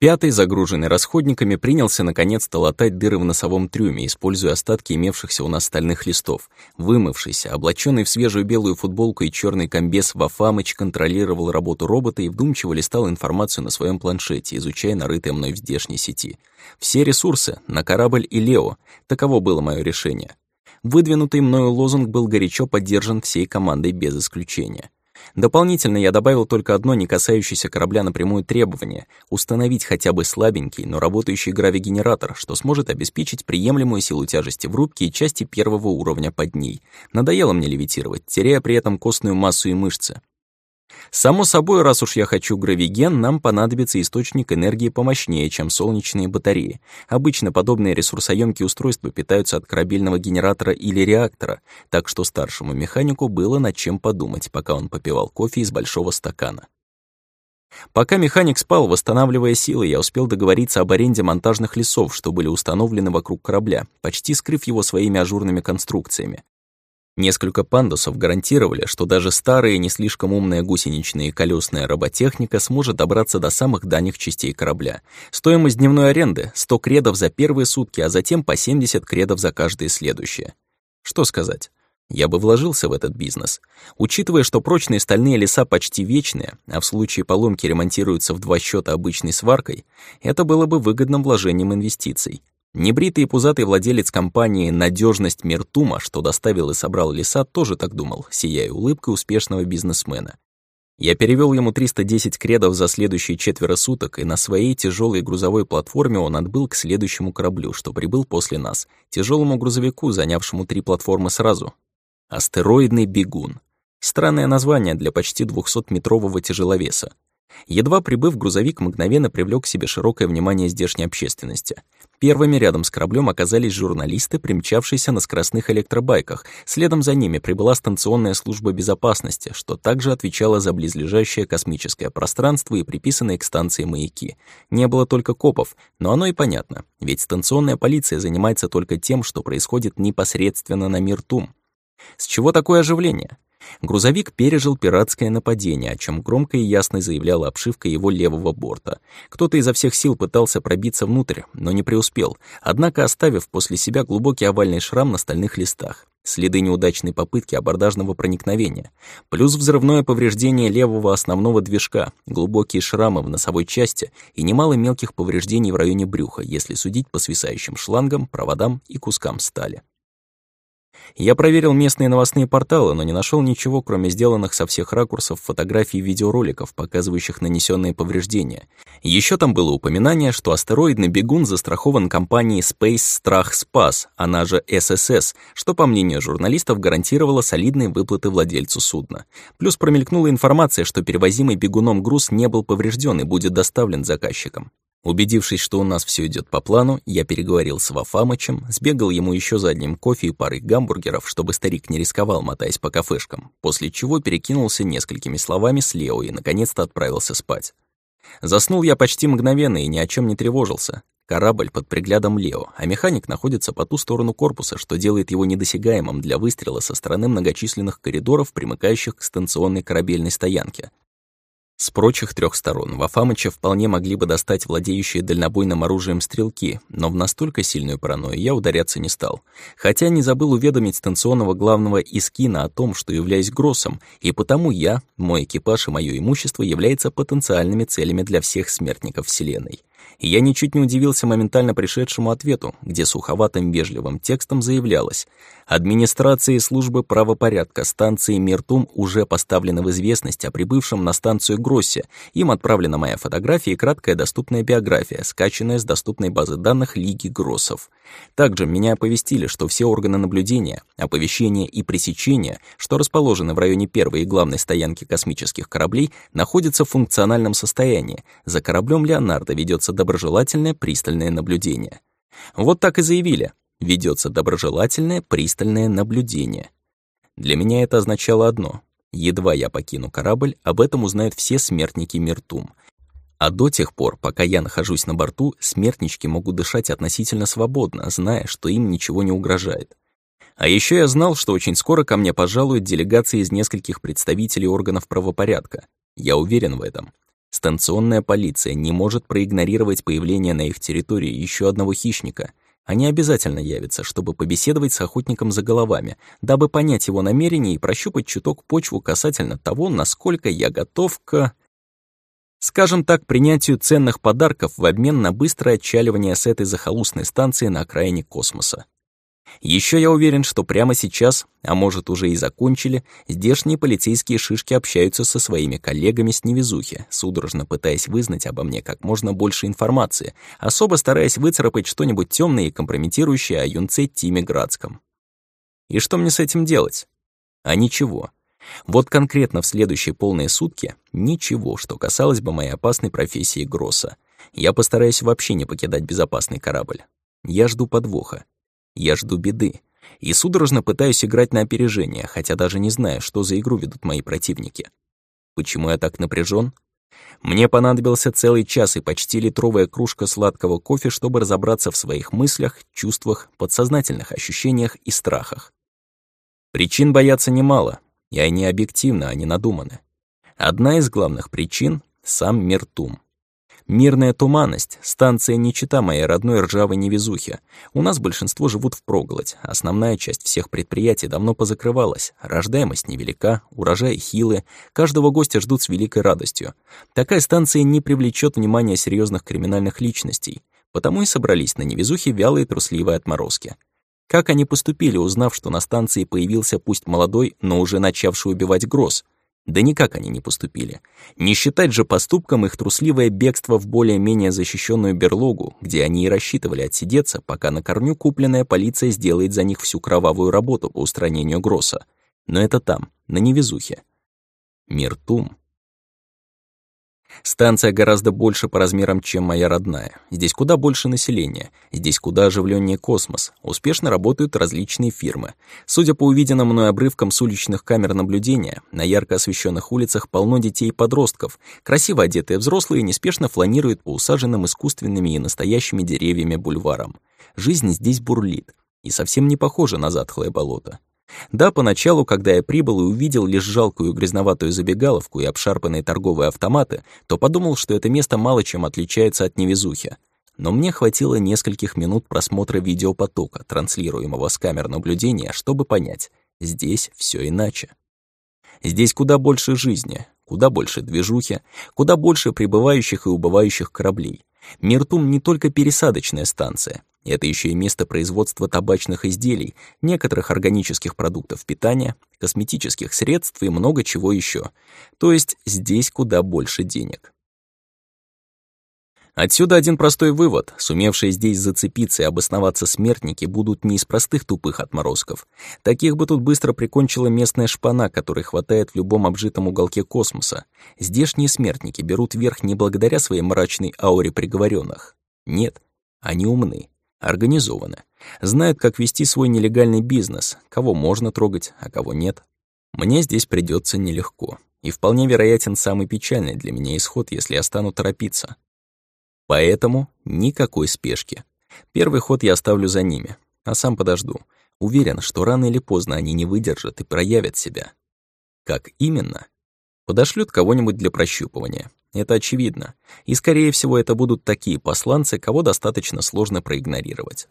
Пятый, загруженный расходниками, принялся наконец-то латать дыры в носовом трюме, используя остатки имевшихся у нас стальных листов. Вымывшийся, облаченный в свежую белую футболку и черный комбез Вафамыч контролировал работу робота и вдумчиво листал информацию на своем планшете, изучая нарытые мной в здешней сети. Все ресурсы — на корабль и Лео. Таково было мое решение. Выдвинутый мною лозунг был горячо поддержан всей командой без исключения. Дополнительно я добавил только одно не касающееся корабля напрямую требование — установить хотя бы слабенький, но работающий гравигенератор, что сможет обеспечить приемлемую силу тяжести в рубке и части первого уровня под ней. Надоело мне левитировать, теряя при этом костную массу и мышцы. Само собой, раз уж я хочу гравиген, нам понадобится источник энергии помощнее, чем солнечные батареи. Обычно подобные ресурсоемкие устройства питаются от корабельного генератора или реактора, так что старшему механику было над чем подумать, пока он попивал кофе из большого стакана. Пока механик спал, восстанавливая силы, я успел договориться об аренде монтажных лесов, что были установлены вокруг корабля, почти скрыв его своими ажурными конструкциями. Несколько пандусов гарантировали, что даже старая не слишком умная гусеничная и колесная роботехника сможет добраться до самых дальних частей корабля. Стоимость дневной аренды — 100 кредов за первые сутки, а затем по 70 кредов за каждые следующие. Что сказать? Я бы вложился в этот бизнес. Учитывая, что прочные стальные леса почти вечные, а в случае поломки ремонтируются в два счета обычной сваркой, это было бы выгодным вложением инвестиций. Небритый и пузатый владелец компании «Надежность Миртума», что доставил и собрал леса, тоже так думал, сияя улыбкой успешного бизнесмена. Я перевел ему 310 кредов за следующие четверо суток, и на своей тяжелой грузовой платформе он отбыл к следующему кораблю, что прибыл после нас, тяжелому грузовику, занявшему три платформы сразу. Астероидный бегун. Странное название для почти 200-метрового тяжеловеса. Едва прибыв, грузовик мгновенно привлек к себе широкое внимание здешней общественности. Первыми рядом с кораблем оказались журналисты, примчавшиеся на скоростных электробайках. Следом за ними прибыла станционная служба безопасности, что также отвечала за близлежащее космическое пространство и приписанные к станции маяки. Не было только копов, но оно и понятно, ведь станционная полиция занимается только тем, что происходит непосредственно на мир Тум. С чего такое оживление? Грузовик пережил пиратское нападение, о чем громко и ясно заявляла обшивка его левого борта. Кто-то изо всех сил пытался пробиться внутрь, но не преуспел, однако оставив после себя глубокий овальный шрам на стальных листах. Следы неудачной попытки абордажного проникновения. Плюс взрывное повреждение левого основного движка, глубокие шрамы в носовой части и немало мелких повреждений в районе брюха, если судить по свисающим шлангам, проводам и кускам стали. Я проверил местные новостные порталы, но не нашел ничего, кроме сделанных со всех ракурсов фотографий и видеороликов, показывающих нанесенные повреждения. Еще там было упоминание, что астероидный бегун застрахован компанией Space Strach Spass, она же SSS, что, по мнению журналистов, гарантировало солидные выплаты владельцу судна. Плюс промелькнула информация, что перевозимый бегуном груз не был поврежден и будет доставлен заказчикам. Убедившись, что у нас все идет по плану, я переговорил с Вафамычем, сбегал ему еще за одним кофе и парой гамбургеров, чтобы старик не рисковал, мотаясь по кафешкам, после чего перекинулся несколькими словами с Лео и наконец-то отправился спать. Заснул я почти мгновенно и ни о чем не тревожился. Корабль под приглядом Лео, а механик находится по ту сторону корпуса, что делает его недосягаемым для выстрела со стороны многочисленных коридоров, примыкающих к станционной корабельной стоянке. С прочих трех сторон Вафамыча вполне могли бы достать владеющие дальнобойным оружием стрелки, но в настолько сильную паранойю я ударяться не стал. Хотя не забыл уведомить станционного главного Искина о том, что являюсь Гроссом, и потому я, мой экипаж и мое имущество являются потенциальными целями для всех смертников Вселенной. И я ничуть не удивился моментально пришедшему ответу, где суховатым вежливым текстом заявлялось «Администрации службы правопорядка станции Миртум уже поставлены в известность о прибывшем на станцию Гроссе. Им отправлена моя фотография и краткая доступная биография, скачанная с доступной базы данных Лиги Гроссов. Также меня оповестили, что все органы наблюдения, оповещения и пресечения, что расположены в районе первой и главной стоянки космических кораблей, находятся в функциональном состоянии. За кораблем Леонардо ведется доброжелательное пристальное наблюдение. Вот так и заявили. Ведется доброжелательное пристальное наблюдение. Для меня это означало одно. Едва я покину корабль, об этом узнают все смертники Миртум. А до тех пор, пока я нахожусь на борту, смертнички могут дышать относительно свободно, зная, что им ничего не угрожает. А еще я знал, что очень скоро ко мне пожалуют делегации из нескольких представителей органов правопорядка. Я уверен в этом. Станционная полиция не может проигнорировать появление на их территории еще одного хищника. Они обязательно явятся, чтобы побеседовать с охотником за головами, дабы понять его намерения и прощупать чуток почву касательно того, насколько я готов к... Скажем так, принятию ценных подарков в обмен на быстрое отчаливание с этой захолустной станции на окраине космоса. Еще я уверен, что прямо сейчас, а может уже и закончили, здешние полицейские шишки общаются со своими коллегами с невезухи, судорожно пытаясь вызнать обо мне как можно больше информации, особо стараясь выцарапать что-нибудь темное и компрометирующее о юнце Тиме Градском. И что мне с этим делать? А ничего. Вот конкретно в следующие полные сутки ничего, что касалось бы моей опасной профессии Гросса. Я постараюсь вообще не покидать безопасный корабль. Я жду подвоха. Я жду беды. И судорожно пытаюсь играть на опережение, хотя даже не знаю, что за игру ведут мои противники. Почему я так напряжен? Мне понадобился целый час и почти литровая кружка сладкого кофе, чтобы разобраться в своих мыслях, чувствах, подсознательных ощущениях и страхах. Причин бояться немало, и они объективны, а не надуманы. Одна из главных причин — сам Миртум. Мирная туманность, станция не чита моей родной ржавой невезухи. У нас большинство живут впроголодь, основная часть всех предприятий давно позакрывалась, рождаемость невелика, урожай хилы, каждого гостя ждут с великой радостью. Такая станция не привлечет внимания серьезных криминальных личностей, потому и собрались на невезухе вялые трусливые отморозки. Как они поступили, узнав, что на станции появился пусть молодой, но уже начавший убивать гроз — да никак они не поступили. Не считать же поступком их трусливое бегство в более-менее защищенную берлогу, где они и рассчитывали отсидеться, пока на корню купленная полиция сделает за них всю кровавую работу по устранению Гросса. Но это там, на невезухе. Миртум Станция гораздо больше по размерам, чем моя родная. Здесь куда больше населения, здесь куда оживленнее космос. Успешно работают различные фирмы. Судя по увиденным мной обрывкам с уличных камер наблюдения, на ярко освещенных улицах полно детей и подростков. Красиво одетые взрослые неспешно фланируют по усаженным искусственными и настоящими деревьями бульварам. Жизнь здесь бурлит и совсем не похожа на затхлое болото. Да, поначалу, когда я прибыл и увидел лишь жалкую грязноватую забегаловку и обшарпанные торговые автоматы, то подумал, что это место мало чем отличается от невезухи. Но мне хватило нескольких минут просмотра видеопотока, транслируемого с камер наблюдения, чтобы понять, здесь все иначе. Здесь куда больше жизни, куда больше движухи, куда больше прибывающих и убывающих кораблей. Миртум не только пересадочная станция, это еще и место производства табачных изделий, некоторых органических продуктов питания, косметических средств и много чего еще. То есть здесь куда больше денег. Отсюда один простой вывод. Сумевшие здесь зацепиться и обосноваться смертники будут не из простых тупых отморозков. Таких бы тут быстро прикончила местная шпана, которой хватает в любом обжитом уголке космоса. Здешние смертники берут верх не благодаря своей мрачной ауре приговоренных. Нет, они умны, организованы, знают, как вести свой нелегальный бизнес, кого можно трогать, а кого нет. Мне здесь придется нелегко, и вполне вероятен самый печальный для меня исход, если я стану торопиться. Поэтому никакой спешки. Первый ход я оставлю за ними, а сам подожду. Уверен, что рано или поздно они не выдержат и проявят себя. Как именно? Подошлют кого-нибудь для прощупывания. Это очевидно. И, скорее всего, это будут такие посланцы, кого достаточно сложно проигнорировать.